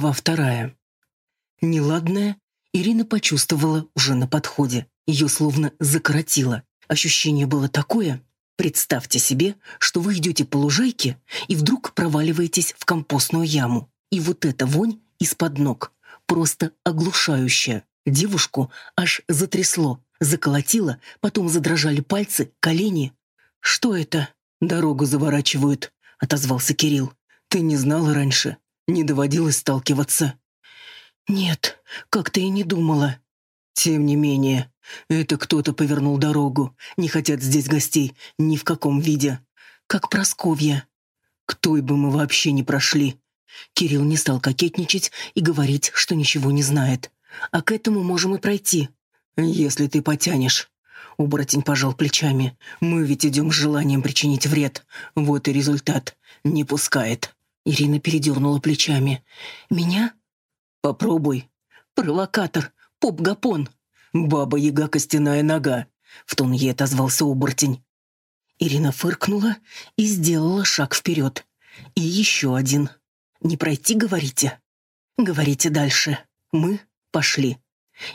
Глава вторая. Неладное Ирина почувствовала уже на подходе. Ее словно закоротило. Ощущение было такое. Представьте себе, что вы идете по лужайке и вдруг проваливаетесь в компостную яму. И вот эта вонь из-под ног. Просто оглушающая. Девушку аж затрясло, заколотило, потом задрожали пальцы, колени. «Что это?» «Дорогу заворачивают», — отозвался Кирилл. «Ты не знала раньше? Не доводилось сталкиваться?» «Нет, как-то и не думала». «Тем не менее, это кто-то повернул дорогу. Не хотят здесь гостей ни в каком виде. Как Просковья. К той бы мы вообще не прошли». Кирилл не стал кокетничать и говорить, что ничего не знает. «А к этому можем и пройти». «Если ты потянешь». Оборотень пожал плечами. «Мы ведь идем с желанием причинить вред. Вот и результат. Не пускает». Ирина передернула плечами. «Меня?» «Попробуй». «Провокатор. Поп-гапон». «Баба-яга костяная нога», — в тон ей отозвался оборотень. Ирина фыркнула и сделала шаг вперед. И еще один. «Не пройти, говорите?» «Говорите дальше. Мы пошли».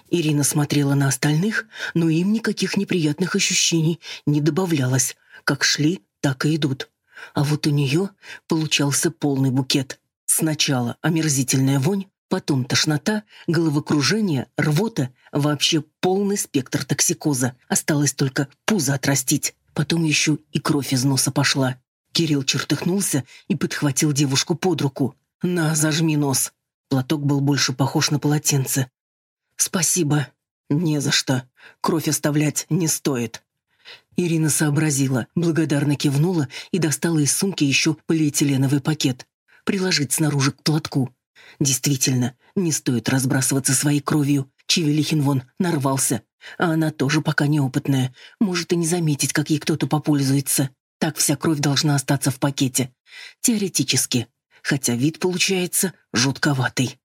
Ирина смотрела на остальных, но им никаких неприятных ощущений не добавлялось. Как шли, так и идут. А вот у нее получался полный букет. Сначала омерзительная вонь, потом тошнота, головокружение, рвота, вообще полный спектр токсикоза. Осталось только пузо отрастить. Потом еще и кровь из носа пошла. Кирилл чертыхнулся и подхватил девушку под руку. «На, зажми нос». Платок был больше похож на полотенце. «Спасибо». «Не за что. Кровь оставлять не стоит». Ирина сообразила, благодарно кивнула и достала из сумки еще полиэтиленовый пакет. Приложить снаружи к платку. Действительно, не стоит разбрасываться своей кровью. Чевелихин вон нарвался. А она тоже пока неопытная. Может и не заметить, как ей кто-то попользуется. Так вся кровь должна остаться в пакете. Теоретически. Хотя вид получается жутковатый.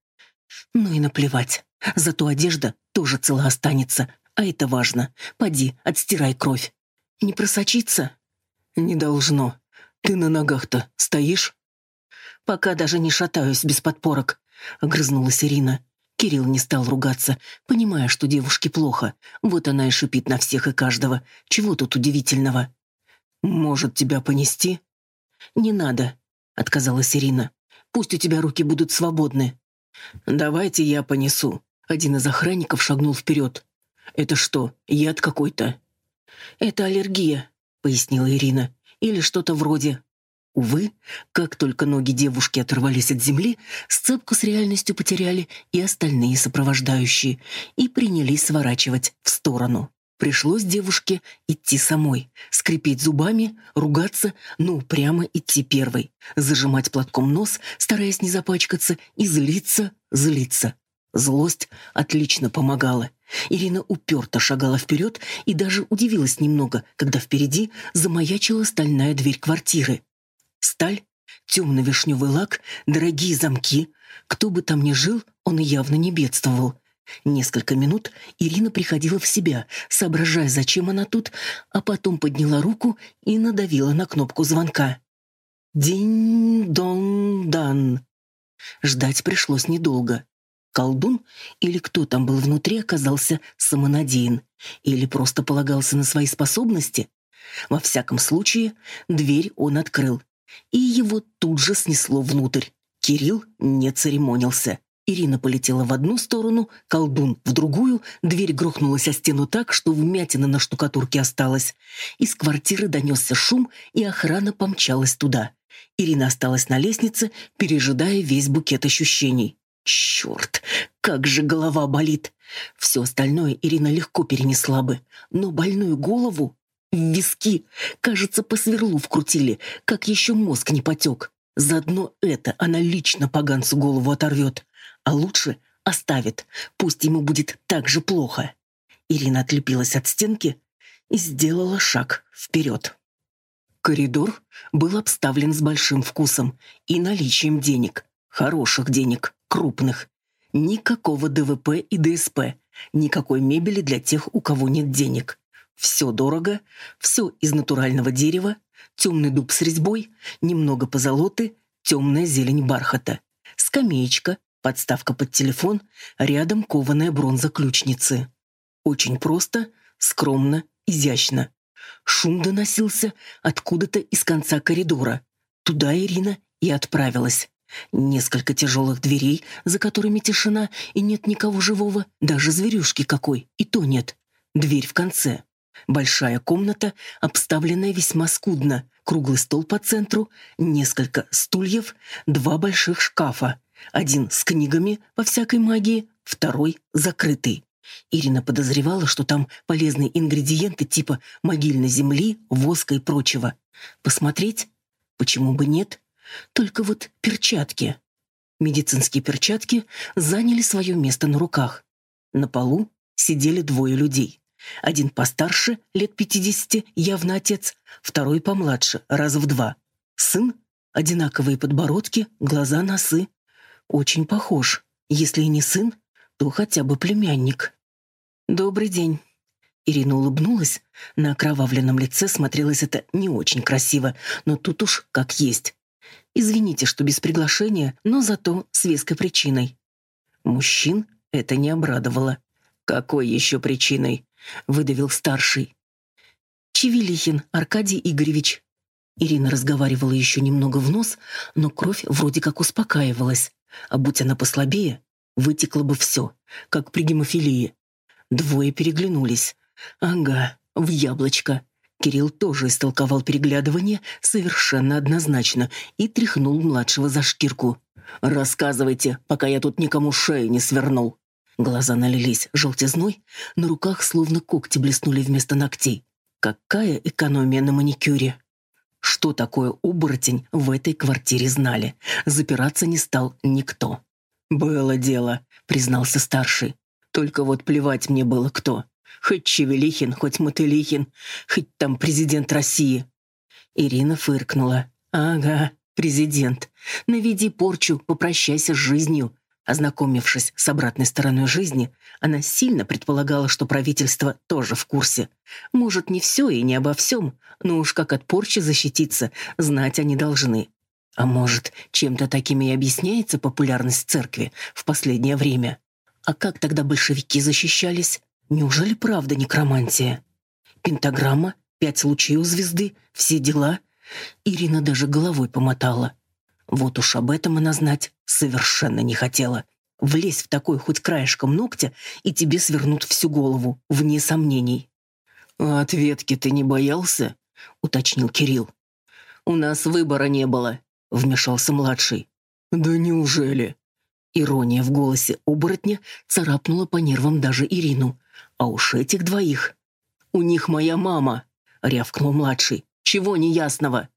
Ну и наплевать. Зато одежда тоже цела останется, а это важно. Поди, отстирай кровь. Не просочиться? Не должно. Ты на ногах-то стоишь? Пока даже не шатаюсь без подпорок, огрызнулась Ирина. Кирилл не стал ругаться, понимая, что девушке плохо. Вот она и шипит на всех и каждого. Чего тут удивительного? Может, тебя понести? Не надо, отказалась Ирина. Пусть у тебя руки будут свободны. Давайте я понесу. Один из охранников шагнул вперед. «Это что, яд какой-то?» «Это аллергия», — пояснила Ирина. «Или что-то вроде». Увы, как только ноги девушки оторвались от земли, сцепку с реальностью потеряли и остальные сопровождающие, и принялись сворачивать в сторону. Пришлось девушке идти самой, скрипеть зубами, ругаться, ну, прямо идти первой, зажимать платком нос, стараясь не запачкаться, и злиться, злиться. Злость отлично помогала. Ирина уперто шагала вперед и даже удивилась немного, когда впереди замаячила стальная дверь квартиры. Сталь, темно-вишневый лак, дорогие замки. Кто бы там ни жил, он явно не бедствовал. Несколько минут Ирина приходила в себя, соображая, зачем она тут, а потом подняла руку и надавила на кнопку звонка. «Динь-дон-дан». Ждать пришлось недолго. Колдун или кто там был внутри оказался самонадеян или просто полагался на свои способности. Во всяком случае, дверь он открыл, и его тут же снесло внутрь. Кирилл не церемонился. Ирина полетела в одну сторону, колдун в другую, дверь грохнулась о стену так, что вмятина на штукатурке осталась. Из квартиры донесся шум, и охрана помчалась туда. Ирина осталась на лестнице, пережидая весь букет ощущений. Черт, как же голова болит. Все остальное Ирина легко перенесла бы, но больную голову в виски, кажется, по сверлу вкрутили, как еще мозг не потек. Заодно это она лично поганцу голову оторвет, а лучше оставит, пусть ему будет так же плохо. Ирина отлепилась от стенки и сделала шаг вперед. Коридор был обставлен с большим вкусом и наличием денег, хороших денег крупных. Никакого ДВП и ДСП, никакой мебели для тех, у кого нет денег. Все дорого, все из натурального дерева, темный дуб с резьбой, немного позолоты, темная зелень бархата. Скамеечка, Подставка под телефон, рядом кованая бронза ключницы. Очень просто, скромно, изящно. Шум доносился откуда-то из конца коридора. Туда Ирина и отправилась. Несколько тяжелых дверей, за которыми тишина, и нет никого живого, даже зверюшки какой, и то нет. Дверь в конце. Большая комната, обставленная весьма скудно. Круглый стол по центру, несколько стульев, два больших шкафа. Один с книгами по всякой магии, второй закрытый. Ирина подозревала, что там полезные ингредиенты типа могильной земли, воска и прочего. Посмотреть? Почему бы нет? Только вот перчатки. Медицинские перчатки заняли свое место на руках. На полу сидели двое людей. Один постарше, лет пятидесяти, явно отец, второй помладше, раза в два. Сын, одинаковые подбородки, глаза, носы. Очень похож. Если и не сын, то хотя бы племянник. «Добрый день». Ирина улыбнулась. На окровавленном лице смотрелось это не очень красиво, но тут уж как есть. Извините, что без приглашения, но зато с веской причиной. Мужчин это не обрадовало. «Какой еще причиной?» — выдавил старший. «Чевелихин Аркадий Игоревич». Ирина разговаривала еще немного в нос, но кровь вроде как успокаивалась. А будь она послабее, вытекло бы все, как при гемофилии. Двое переглянулись. «Ага, в яблочко». Кирилл тоже истолковал переглядывание совершенно однозначно и тряхнул младшего за шкирку. «Рассказывайте, пока я тут никому шею не свернул». Глаза налились желтизной, на руках словно когти блеснули вместо ногтей. Какая экономия на маникюре! Что такое оборотень в этой квартире знали. Запираться не стал никто. «Было дело», — признался старший. «Только вот плевать мне было кто. Хоть Чевелихин, хоть Мотылихин, хоть там президент России». Ирина фыркнула. «Ага, президент. Наведи порчу, попрощайся с жизнью. Ознакомившись с обратной стороной жизни, она сильно предполагала, что правительство тоже в курсе. Может, не все и не обо всем, но уж как от порчи защититься, знать они должны. А может, чем-то таким и объясняется популярность церкви в последнее время? А как тогда большевики защищались? Неужели правда некромантия? Пентаграмма, пять лучей у звезды, все дела? Ирина даже головой помотала. Вот уж об этом она знать совершенно не хотела. Влезь в такой хоть краешком ногтя, и тебе свернут всю голову, вне сомнений. «А ответки ты не боялся?» — уточнил Кирилл. «У нас выбора не было», — вмешался младший. «Да неужели?» Ирония в голосе оборотня царапнула по нервам даже Ирину. А уж этих двоих... «У них моя мама!» — рявкнул младший. «Чего неясного?»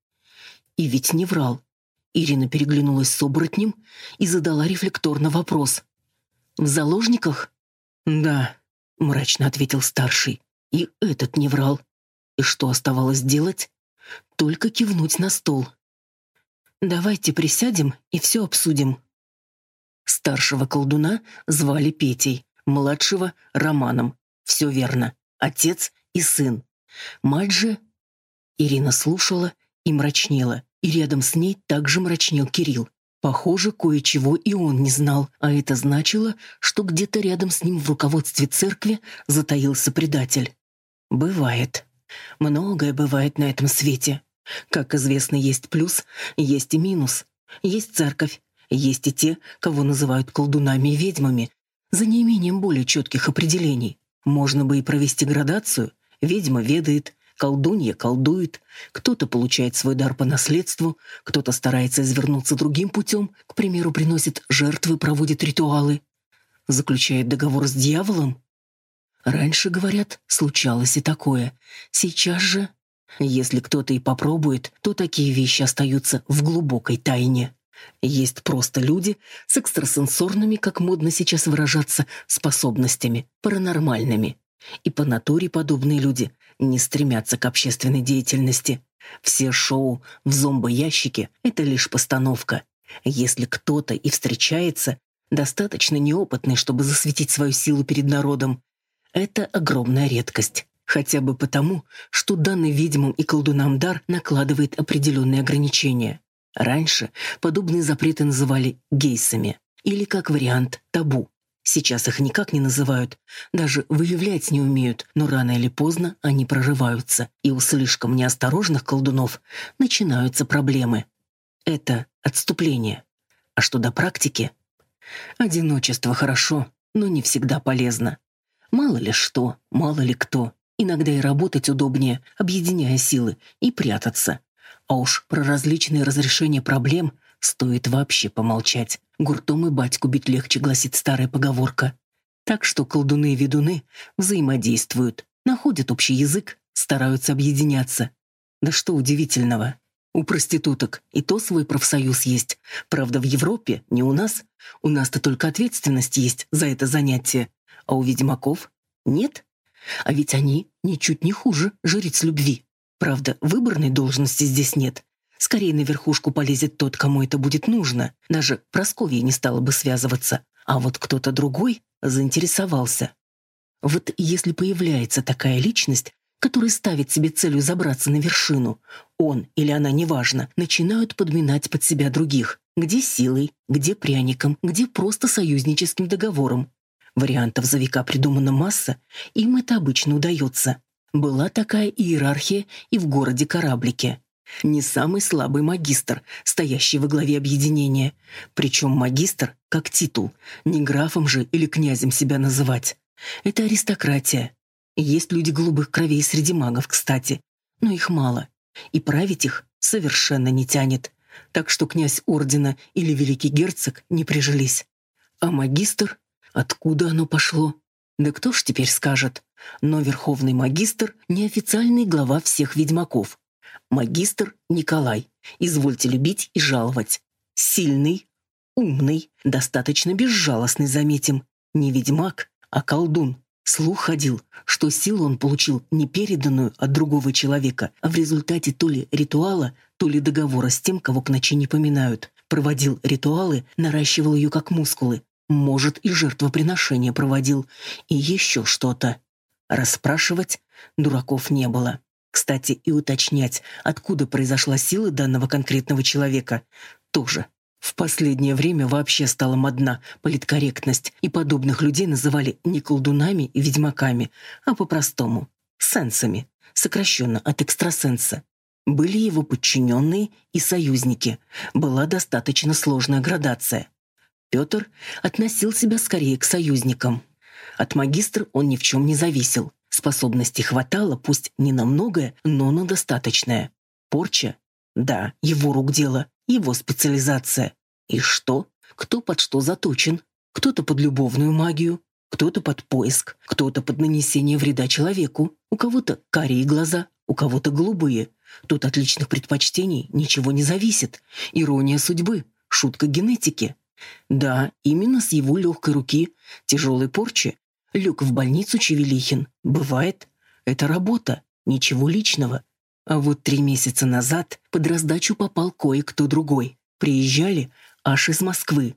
И ведь не врал. Ирина переглянулась с оборотнем и задала рефлекторно вопрос. «В заложниках?» «Да», — мрачно ответил старший. И этот не врал. И что оставалось делать? Только кивнуть на стол. «Давайте присядем и все обсудим». Старшего колдуна звали Петей, младшего — Романом. Все верно. Отец и сын. Мать же... Ирина слушала и мрачнела и рядом с ней также мрачнел Кирилл. Похоже, кое-чего и он не знал, а это значило, что где-то рядом с ним в руководстве церкви затаился предатель. Бывает. Многое бывает на этом свете. Как известно, есть плюс, есть и минус. Есть церковь, есть и те, кого называют колдунами и ведьмами, за неимением более четких определений. Можно бы и провести градацию. Ведьма ведает, Колдунья колдует, кто-то получает свой дар по наследству, кто-то старается извернуться другим путем, к примеру, приносит жертвы, проводит ритуалы, заключает договор с дьяволом. Раньше, говорят, случалось и такое. Сейчас же, если кто-то и попробует, то такие вещи остаются в глубокой тайне. Есть просто люди с экстрасенсорными, как модно сейчас выражаться, способностями, паранормальными. И по натуре подобные люди не стремятся к общественной деятельности. Все шоу в зомбоящике — это лишь постановка. Если кто-то и встречается, достаточно неопытный, чтобы засветить свою силу перед народом, это огромная редкость. Хотя бы потому, что данный ведьмам и колдунам дар накладывает определенные ограничения. Раньше подобные запреты называли гейсами. или, как вариант, табу. Сейчас их никак не называют, даже выявлять не умеют, но рано или поздно они прорываются, и у слишком неосторожных колдунов начинаются проблемы. Это отступление. А что до практики? Одиночество хорошо, но не всегда полезно. Мало ли что, мало ли кто. Иногда и работать удобнее, объединяя силы, и прятаться. А уж про различные разрешения проблем стоит вообще помолчать. Гуртом и батьку бить легче, гласит старая поговорка. Так что колдуны и ведуны взаимодействуют, находят общий язык, стараются объединяться. Да что удивительного. У проституток и то свой профсоюз есть. Правда, в Европе, не у нас. У нас-то только ответственность есть за это занятие. А у ведьмаков нет. А ведь они ничуть не хуже жриц любви. Правда, выборной должности здесь нет. Скорее на верхушку полезет тот, кому это будет нужно. Даже Просковья не стала бы связываться. А вот кто-то другой заинтересовался. Вот если появляется такая личность, которая ставит себе целью забраться на вершину, он или она, неважно, начинают подминать под себя других. Где силой, где пряником, где просто союзническим договором. Вариантов за века придумана масса, им это обычно удается. Была такая иерархия и в городе Кораблике. Не самый слабый магистр, стоящий во главе объединения. Причем магистр как титул, не графом же или князем себя называть. Это аристократия. Есть люди голубых кровей среди магов, кстати, но их мало. И править их совершенно не тянет. Так что князь ордена или великий герцог не прижились. А магистр? Откуда оно пошло? Да кто ж теперь скажет? Но верховный магистр — неофициальный глава всех ведьмаков. Магистр Николай. Извольте любить и жаловать. Сильный, умный, достаточно безжалостный, заметим. Не ведьмак, а колдун. Слух ходил, что силу он получил не переданную от другого человека, а в результате то ли ритуала, то ли договора с тем, кого к ночи не поминают. Проводил ритуалы, наращивал ее как мускулы. Может, и жертвоприношение проводил. И еще что-то. Расспрашивать дураков не было. Кстати, и уточнять, откуда произошла сила данного конкретного человека, тоже. В последнее время вообще стала модна политкорректность, и подобных людей называли не колдунами и ведьмаками, а по-простому — сенсами, сокращенно от экстрасенса. Были его подчиненные и союзники. Была достаточно сложная градация. Петр относил себя скорее к союзникам. От магистра он ни в чем не зависел. Способностей хватало, пусть не на многое, но на достаточное. Порча? Да, его рук дело, его специализация. И что? Кто под что заточен? Кто-то под любовную магию, кто-то под поиск, кто-то под нанесение вреда человеку, у кого-то карие глаза, у кого-то голубые. Тут от личных предпочтений ничего не зависит. Ирония судьбы, шутка генетики. Да, именно с его легкой руки, тяжелой порчи, Люк в больницу Чевелихин. Бывает. Это работа. Ничего личного. А вот три месяца назад под раздачу попал кое-кто другой. Приезжали аж из Москвы.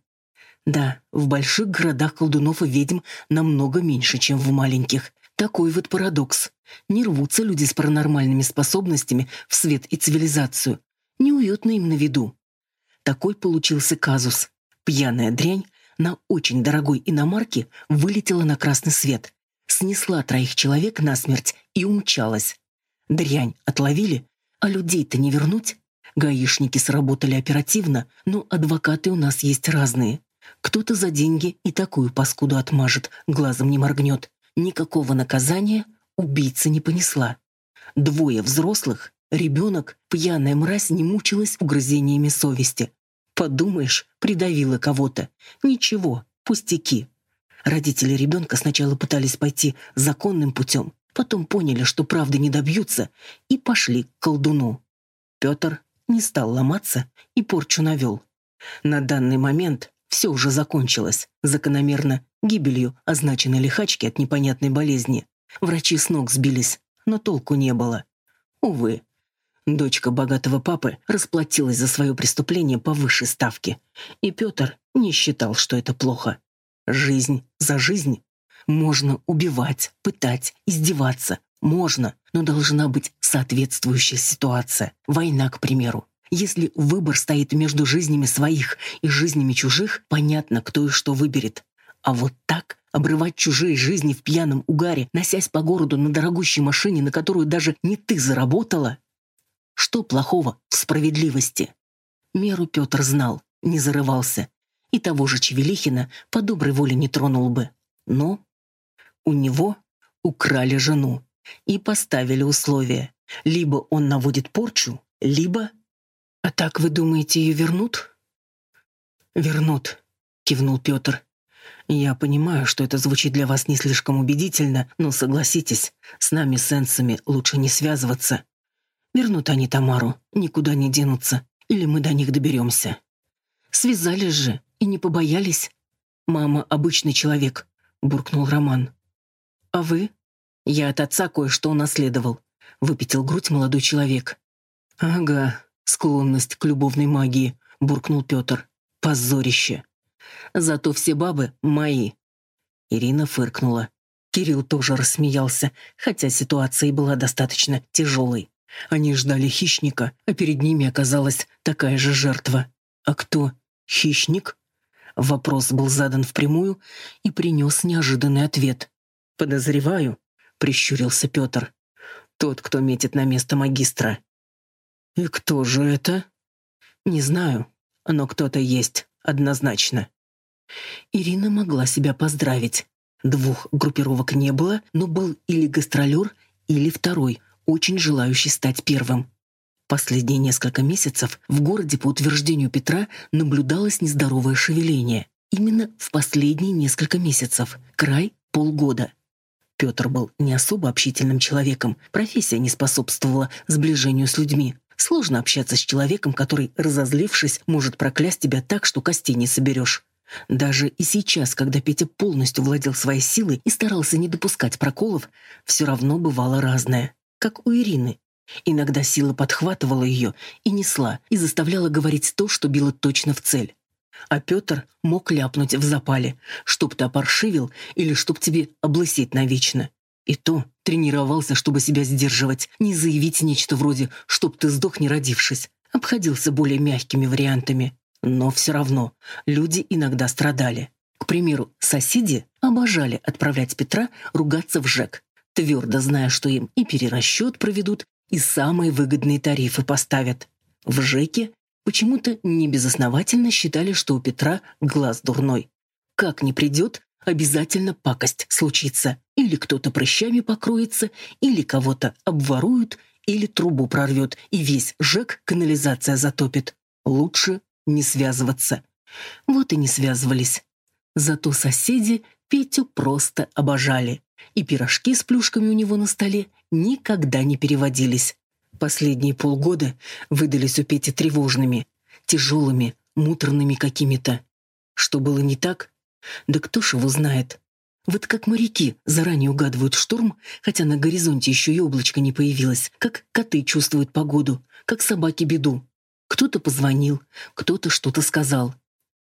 Да, в больших городах колдунов и ведьм намного меньше, чем в маленьких. Такой вот парадокс. Не рвутся люди с паранормальными способностями в свет и цивилизацию. Неуютно им на виду. Такой получился казус. Пьяная дрянь на очень дорогой иномарке вылетела на красный свет, снесла троих человек насмерть и умчалась. Дрянь отловили, а людей-то не вернуть. Гаишники сработали оперативно, но адвокаты у нас есть разные. Кто-то за деньги и такую паскуду отмажет, глазом не моргнет. Никакого наказания убийца не понесла. Двое взрослых, ребенок, пьяная мразь не мучилась угрызениями совести. Подумаешь, придавила кого-то. Ничего, пустяки. Родители ребенка сначала пытались пойти законным путем, потом поняли, что правды не добьются, и пошли к колдуну. Петр не стал ломаться и порчу навел. На данный момент все уже закончилось, закономерно гибелью означенной лихачки от непонятной болезни. Врачи с ног сбились, но толку не было. Увы, Дочка богатого папы расплатилась за свое преступление по высшей ставке, и Петр не считал, что это плохо. Жизнь за жизнь. Можно убивать, пытать, издеваться. Можно, но должна быть соответствующая ситуация. Война, к примеру. Если выбор стоит между жизнями своих и жизнями чужих, понятно, кто и что выберет. А вот так обрывать чужие жизни в пьяном угаре, носясь по городу на дорогущей машине, на которую даже не ты заработала? Что плохого в справедливости? Меру Петр знал, не зарывался. И того же Чевелихина по доброй воле не тронул бы. Но у него украли жену и поставили условия. Либо он наводит порчу, либо «А так вы думаете, ее вернут?» «Вернут», — кивнул Петр. «Я понимаю, что это звучит для вас не слишком убедительно, но согласитесь, с нами, сенсами, лучше не связываться. Вернут они Тамару, никуда не денутся, или мы до них доберемся». «Связались же и не побоялись?» «Мама — обычный человек», — буркнул Роман. «А вы?» «Я от отца кое-что унаследовал», — выпятил грудь молодой человек. «Ага, склонность к любовной магии», — буркнул Петр. «Позорище! Зато все бабы мои». Ирина фыркнула. Кирилл тоже рассмеялся, хотя ситуация была достаточно тяжелой. Они ждали хищника, а перед ними оказалась такая же жертва. А кто? Хищник? Вопрос был задан впрямую и принес неожиданный ответ. «Подозреваю», — прищурился Петр. «Тот, кто метит на место магистра». «И кто же это?» «Не знаю, но кто-то есть, однозначно». Ирина могла себя поздравить. Двух группировок не было, но был или гастролер, или второй, очень желающий стать первым. Последние несколько месяцев в городе, по утверждению Петра, наблюдалось нездоровое шевеление. Именно в последние несколько месяцев, край полгода. Петр был не особо общительным человеком, профессия не способствовала сближению с людьми. Сложно общаться с человеком, который, разозлившись, может проклясть тебя так, что костей не соберешь. Даже и сейчас, когда Петя полностью владел своей силой и старался не допускать проколов, все равно бывало разное. Как у Ирины. Иногда сила подхватывала ее и несла, и заставляла говорить то, что било точно в цель. А Петр мог ляпнуть в запале, чтоб ты опоршивил или чтоб тебе облысеть навечно. И то тренировался, чтобы себя сдерживать, не заявить нечто вроде «чтоб ты сдох, не родившись». Обходился более мягкими вариантами. Но все равно люди иногда страдали. К примеру, соседи обожали отправлять Петра ругаться в ЖЭК, твердо зная, что им и перерасчет проведут, и самые выгодные тарифы поставят. В ЖЭКе почему-то небезосновательно считали, что у Петра глаз дурной. Как не придет, обязательно пакость случится. Или кто-то прыщами покроется, или кого-то обворуют, или трубу прорвет, и весь ЖЭК канализация затопит. Лучше не связываться. Вот и не связывались. Зато соседи Петю просто обожали. И пирожки с плюшками у него на столе никогда не переводились. Последние полгода выдались у Пети тревожными, тяжелыми, муторными какими-то. Что было не так, да кто ж его знает? Вот как моряки заранее угадывают шторм, хотя на горизонте еще и облачко не появилось, как коты чувствуют погоду, как собаки беду. Кто-то позвонил, кто-то что-то сказал.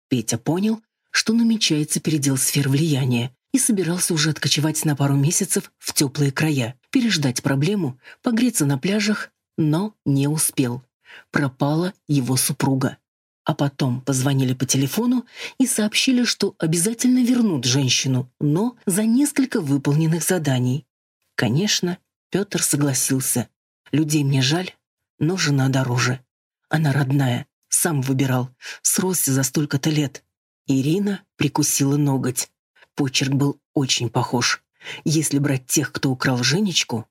Петя понял, что намечается передел сфер влияния и собирался уже откочевать на пару месяцев в теплые края, переждать проблему, погреться на пляжах, но не успел. Пропала его супруга. А потом позвонили по телефону и сообщили, что обязательно вернут женщину, но за несколько выполненных заданий. Конечно, Петр согласился. Людей мне жаль, но жена дороже. Она родная, сам выбирал, сросся за столько-то лет. Ирина прикусила ноготь. Почерк был очень похож. Если брать тех, кто украл Женечку...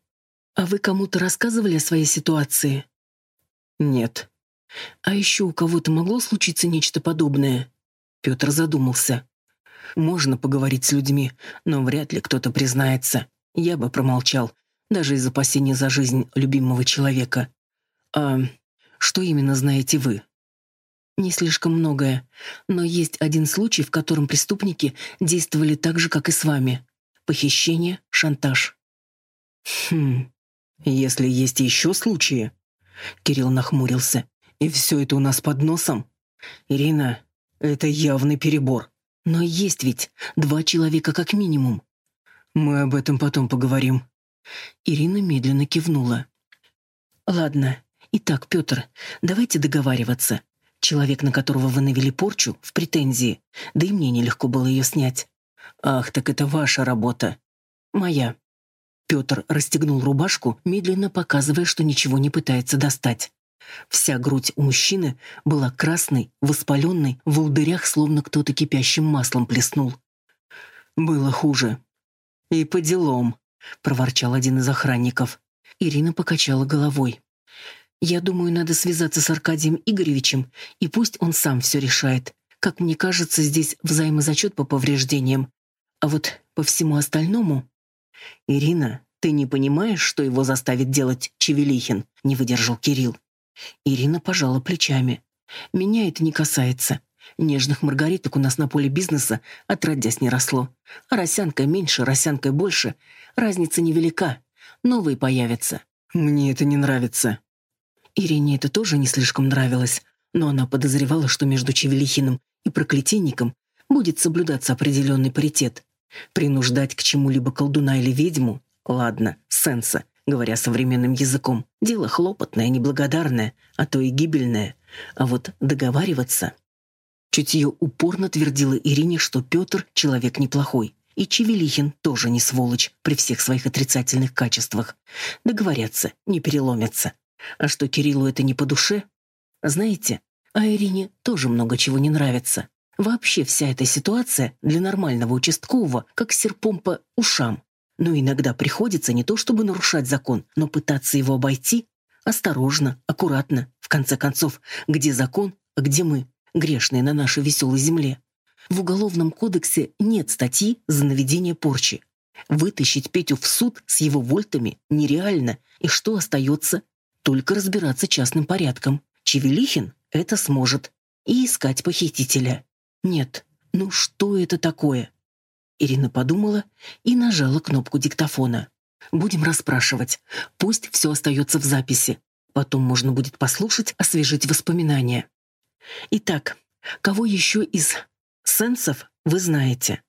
А вы кому-то рассказывали о своей ситуации? Нет, а еще у кого-то могло случиться нечто подобное? Петр задумался. Можно поговорить с людьми, но вряд ли кто-то признается. Я бы промолчал, даже из опасения за жизнь любимого человека. А что именно знаете вы? Не слишком многое, но есть один случай, в котором преступники действовали так же, как и с вами. Похищение, шантаж. Хм, если есть еще случаи... Кирилл нахмурился. И все это у нас под носом? Ирина, это явный перебор. Но есть ведь два человека как минимум. Мы об этом потом поговорим. Ирина медленно кивнула. Ладно, Итак, Петр, давайте договариваться. Человек, на которого вы навели порчу, в претензии. Да и мне нелегко было ее снять. Ах, так это ваша работа. Моя. Петр расстегнул рубашку, медленно показывая, что ничего не пытается достать. Вся грудь у мужчины была красной, воспаленной, в волдырях словно кто-то кипящим маслом плеснул. «Было хуже». «И по делам», — проворчал один из охранников. Ирина покачала головой. «Я думаю, надо связаться с Аркадием Игоревичем, и пусть он сам все решает. Как мне кажется, здесь взаимозачет по повреждениям. А вот по всему остальному...» «Ирина, ты не понимаешь, что его заставит делать Чевелихин?» — не выдержал Кирилл. Ирина пожала плечами. «Меня это не касается. Нежных маргариток у нас на поле бизнеса отродясь не росло. Росянка меньше, росянкой больше. Разница невелика. Новые появятся. Мне это не нравится». Ирине это тоже не слишком нравилось, но она подозревала, что между Чевелихиным и проклятийником будет соблюдаться определенный паритет. Принуждать к чему-либо колдуна или ведьму — ладно, сенса, говоря современным языком. Дело хлопотное, неблагодарное, а то и гибельное. А вот договариваться... Чутье упорно твердило Ирине, что Петр — человек неплохой. И Чевелихин тоже не сволочь при всех своих отрицательных качествах. Договорятся, не переломятся. А что Кириллу это не по душе? Знаете, а Ирине тоже много чего не нравится. Вообще вся эта ситуация для нормального участкового как серпом по ушам. Но иногда приходится не то чтобы нарушать закон, но пытаться его обойти осторожно, аккуратно. В конце концов, где закон, а где мы, грешные на нашей веселой земле? В Уголовном кодексе нет статьи за наведение порчи. Вытащить Петю в суд с его вольтами нереально, и что остается? Только разбираться частным порядком. Чевелихин это сможет. И искать похитителя. Нет, ну что это такое? Ирина подумала и нажала кнопку диктофона. «Будем расспрашивать. Пусть все остается в записи. Потом можно будет послушать, освежить воспоминания. Итак, кого еще из сенсов вы знаете?»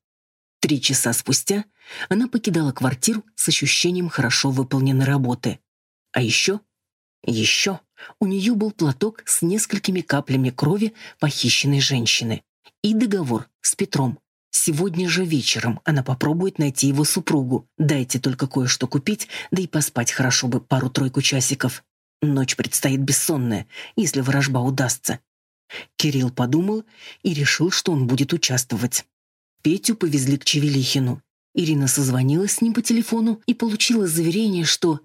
Три часа спустя она покидала квартиру с ощущением хорошо выполненной работы. А еще, еще у нее был платок с несколькими каплями крови похищенной женщины и договор с Петром. Сегодня же вечером она попробует найти его супругу. Дайте только кое-что купить, да и поспать хорошо бы пару-тройку часиков. Ночь предстоит бессонная, если ворожба удастся. Кирилл подумал и решил, что он будет участвовать. Петю повезли к Чевелихину. Ирина созвонилась с ним по телефону и получила заверение, что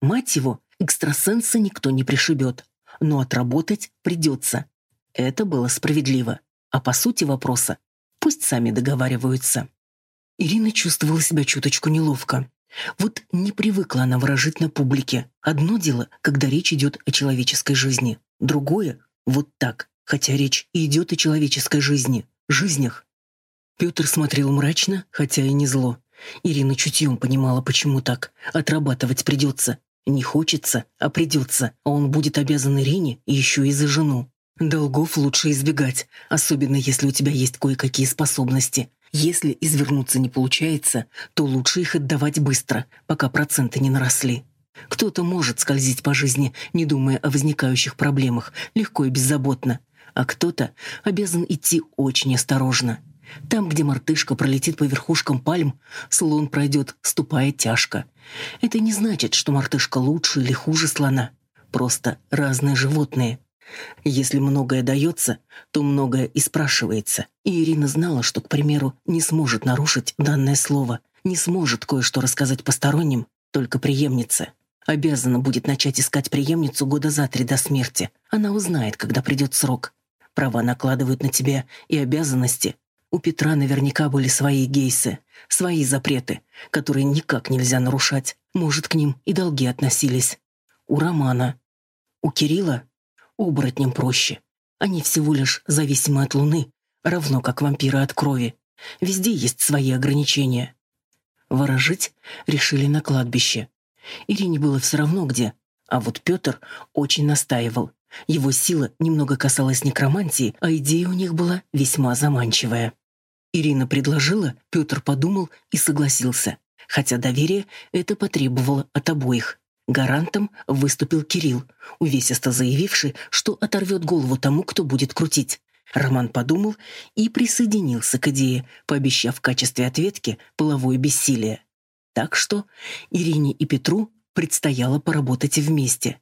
мать его, экстрасенса никто не пришибет, но отработать придется. Это было справедливо. А по сути вопроса Пусть сами договариваются. Ирина чувствовала себя чуточку неловко. Вот не привыкла она выражать на публике. Одно дело, когда речь идет о человеческой жизни. Другое — вот так, хотя речь и идет о человеческой жизни, жизнях. Петр смотрел мрачно, хотя и не зло. Ирина чутьем понимала, почему так. Отрабатывать придется. Не хочется, а придется. Он будет обязан Ирине еще и за жену. Долгов лучше избегать, особенно если у тебя есть кое-какие способности. Если извернуться не получается, то лучше их отдавать быстро, пока проценты не наросли. Кто-то может скользить по жизни, не думая о возникающих проблемах, легко и беззаботно, а кто-то обязан идти очень осторожно. Там, где мартышка пролетит по верхушкам пальм, слон пройдет, ступая тяжко. Это не значит, что мартышка лучше или хуже слона. Просто разные животные. Если многое дается, то многое и спрашивается. И Ирина знала, что, к примеру, не сможет нарушить данное слово, не сможет кое-что рассказать посторонним, только преемнице. Обязана будет начать искать преемницу года за три до смерти. Она узнает, когда придет срок. Права накладывают на тебя и обязанности. У Петра наверняка были свои гейсы, свои запреты, которые никак нельзя нарушать. Может, к ним и долги относились. У Романа. У Кирилла Оборотням проще. Они всего лишь зависимы от Луны, равно как вампиры от крови. Везде есть свои ограничения. Ворожить решили на кладбище. Ирине было все равно где, а вот Петр очень настаивал. Его сила немного касалась некромантии, а идея у них была весьма заманчивая. Ирина предложила, Петр подумал и согласился, хотя доверие это потребовало от обоих. Гарантом выступил Кирилл, увесисто заявивший, что оторвет голову тому, кто будет крутить. Роман подумал и присоединился к идее, пообещав в качестве ответки половое бессилие. Так что Ирине и Петру предстояло поработать вместе.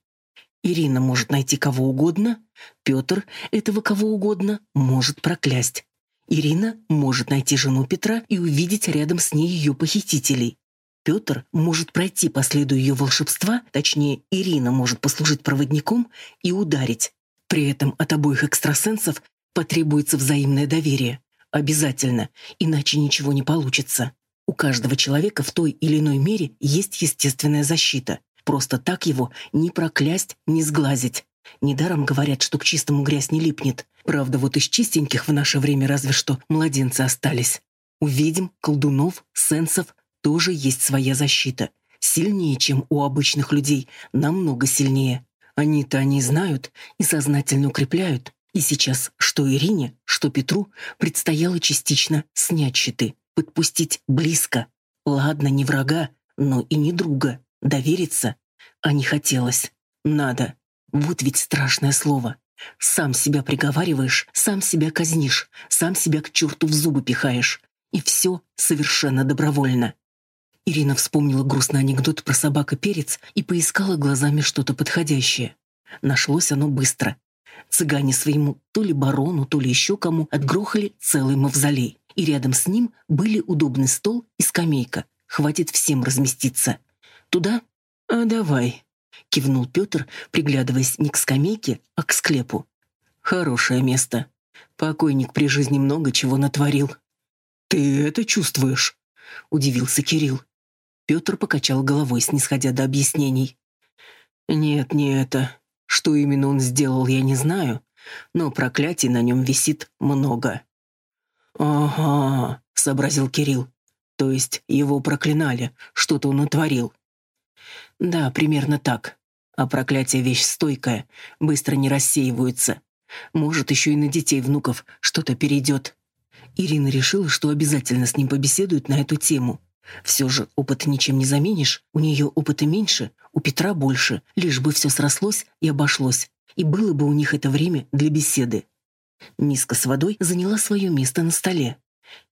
Ирина может найти кого угодно, Петр этого кого угодно может проклясть. Ирина может найти жену Петра и увидеть рядом с ней ее похитителей. Петр может пройти по следу ее волшебства, точнее, Ирина может послужить проводником и ударить. При этом от обоих экстрасенсов потребуется взаимное доверие. Обязательно, иначе ничего не получится. У каждого человека в той или иной мере есть естественная защита. Просто так его ни проклясть, ни сглазить. Недаром говорят, что к чистому грязь не липнет. Правда, вот из чистеньких в наше время разве что младенцы остались. У ведьм, колдунов, сенсов тоже есть своя защита. Сильнее, чем у обычных людей, намного сильнее. Они-то они знают и сознательно укрепляют. И сейчас что Ирине, что Петру предстояло частично снять щиты подпустить близко. Ладно, не врага, но и не друга. Довериться? А не хотелось. Надо. Вот ведь страшное слово. Сам себя приговариваешь, сам себя казнишь, сам себя к черту в зубы пихаешь. И все совершенно добровольно. Ирина вспомнила грустный анекдот про собака-перец и поискала глазами что-то подходящее. Нашлось оно быстро. Цыгане своему то ли барону, то ли еще кому отгрохали целый мавзолей и рядом с ним были удобный стол и скамейка. Хватит всем разместиться. Туда? А давай, кивнул Петр, приглядываясь не к скамейке, а к склепу. Хорошее место. Покойник при жизни много чего натворил. Ты это чувствуешь? удивился Кирилл. Петр покачал головой, снисходя до объяснений. Нет, не это. Что именно он сделал, я не знаю, но проклятий на нем висит много. «Ага», — сообразил Кирилл. «То есть его проклинали, что-то он натворил». «Да, примерно так. А проклятие вещь стойкая, быстро не рассеиваются. Может, еще и на детей внуков что-то перейдет». Ирина решила, что обязательно с ним побеседует на эту тему. Все же опыт ничем не заменишь, у нее опыта меньше, у Петра больше, лишь бы все срослось и обошлось, и было бы у них это время для беседы. Миска с водой заняла свое место на столе.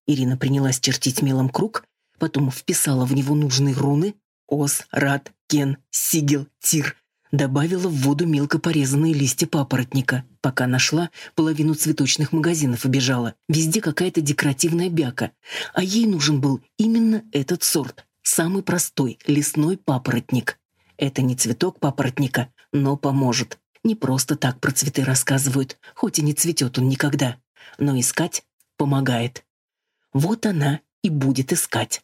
Ирина принялась чертить мелом круг, потом вписала в него нужные руны Ос, Рад, Кен, Сигел, Тир. Добавила в воду мелко порезанные листья папоротника. Пока нашла, половину цветочных магазинов обежала. Везде какая-то декоративная бяка. А ей нужен был именно этот сорт. Самый простой, лесной папоротник. Это не цветок папоротника, но поможет. Не просто так про цветы рассказывают, хоть и не цветет он никогда. Но искать помогает. Вот она и будет искать.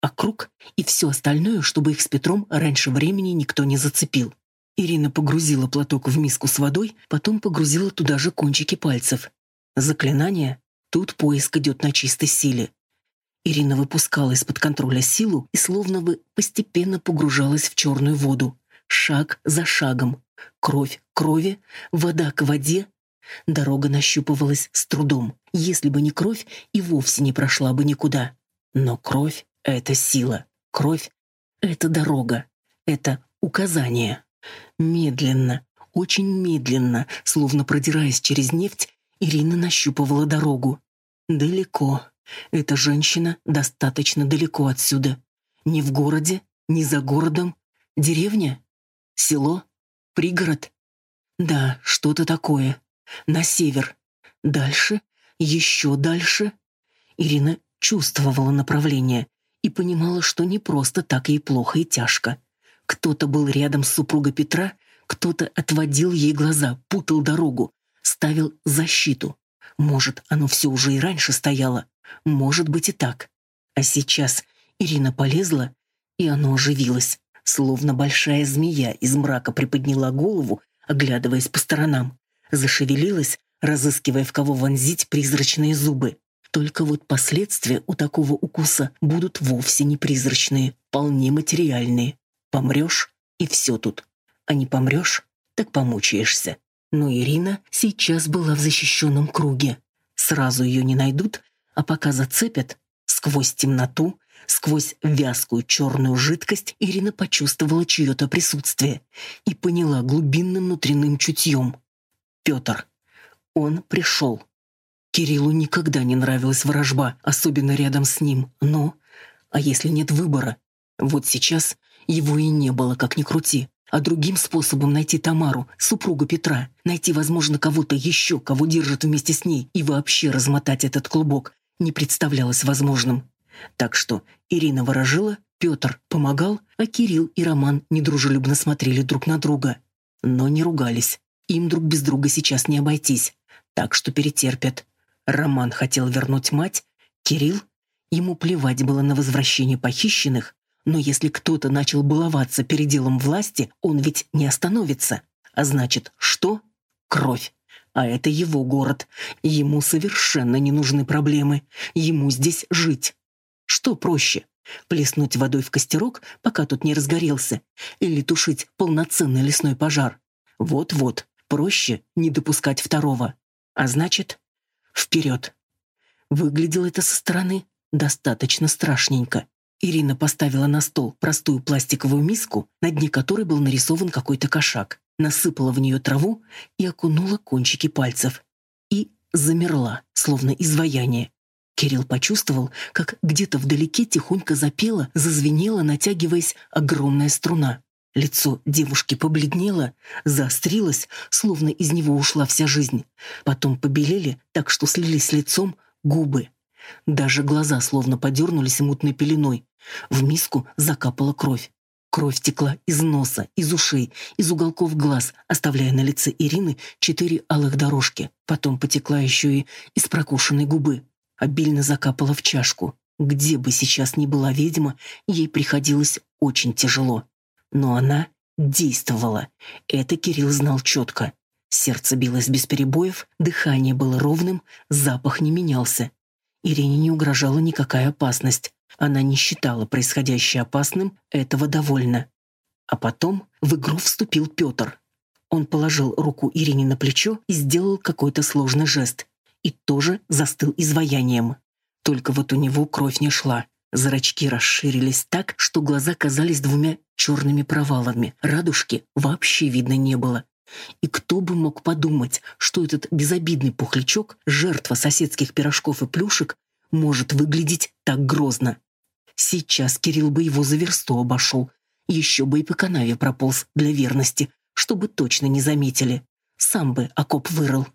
А круг и все остальное, чтобы их с Петром раньше времени никто не зацепил. Ирина погрузила платок в миску с водой, потом погрузила туда же кончики пальцев. Заклинание? Тут поиск идет на чистой силе. Ирина выпускала из-под контроля силу и словно бы постепенно погружалась в черную воду, шаг за шагом, Кровь к крови, вода к воде. Дорога нащупывалась с трудом. Если бы не кровь, и вовсе не прошла бы никуда. Но кровь — это сила. Кровь — это дорога. Это указание. Медленно, очень медленно, словно продираясь через нефть, Ирина нащупывала дорогу. Далеко. Эта женщина достаточно далеко отсюда. Не в городе, не за городом. Деревня? Село? Пригород? Да, что-то такое. На север. Дальше, еще дальше. Ирина чувствовала направление и понимала, что не просто так ей плохо и тяжко. Кто-то был рядом с супругой Петра, кто-то отводил ей глаза, путал дорогу, ставил защиту. Может, оно все уже и раньше стояло. Может быть и так. А сейчас Ирина полезла, и оно оживилось. Словно большая змея из мрака приподняла голову, оглядываясь по сторонам. Зашевелилась, разыскивая, в кого вонзить призрачные зубы. Только вот последствия у такого укуса будут вовсе не призрачные, вполне материальные. Помрешь — и все тут. А не помрешь — так помучаешься. Но Ирина сейчас была в защищенном круге. Сразу ее не найдут, а пока зацепят, сквозь темноту Сквозь вязкую черную жидкость Ирина почувствовала чье-то присутствие и поняла глубинным внутренним чутьем. Петр. Он пришел. Кириллу никогда не нравилась ворожба, особенно рядом с ним. Но... А если нет выбора? Вот сейчас его и не было, как ни крути. А другим способом найти Тамару, супругу Петра, найти, возможно, кого-то еще, кого держат вместе с ней, и вообще размотать этот клубок, не представлялось возможным. Так что Ирина ворожила, Петр помогал, а Кирилл и Роман недружелюбно смотрели друг на друга. Но не ругались. Им друг без друга сейчас не обойтись. Так что перетерпят. Роман хотел вернуть мать, Кирилл? Ему плевать было на возвращение похищенных, но если кто-то начал баловаться переделом власти, он ведь не остановится. А значит, что? Кровь. А это его город. Ему совершенно не нужны проблемы. Ему здесь жить. Что проще? Плеснуть водой в костерок, пока тут не разгорелся? Или тушить полноценный лесной пожар? Вот-вот. Проще не допускать второго. А значит, вперед. Выглядело это со стороны достаточно страшненько. Ирина поставила на стол простую пластиковую миску, на дне которой был нарисован какой-то кошак, насыпала в нее траву и окунула кончики пальцев. И замерла, словно изваяние. Кирилл почувствовал, как где-то вдалеке тихонько запела, зазвенела, натягиваясь огромная струна. Лицо девушки побледнело, заострилось, словно из него ушла вся жизнь. Потом побелели, так что слились с лицом губы. Даже глаза словно подернулись мутной пеленой. В миску закапала кровь. Кровь текла из носа, из ушей, из уголков глаз, оставляя на лице Ирины четыре алых дорожки. Потом потекла еще и из прокушенной губы. Обильно закапала в чашку. Где бы сейчас ни была ведьма, ей приходилось очень тяжело. Но она действовала. Это Кирилл знал четко. Сердце билось без перебоев, дыхание было ровным, запах не менялся. Ирине не угрожала никакая опасность. Она не считала происходящее опасным, этого довольно. А потом в игру вступил Петр. Он положил руку Ирине на плечо и сделал какой-то сложный жест. И тоже застыл изваянием. Только вот у него кровь не шла. Зрачки расширились так, что глаза казались двумя черными провалами. Радужки вообще видно не было. И кто бы мог подумать, что этот безобидный пухлячок, жертва соседских пирожков и плюшек, может выглядеть так грозно. Сейчас Кирилл бы его за версту обошел, еще бы и по канаве прополз для верности, чтобы точно не заметили. Сам бы окоп вырыл.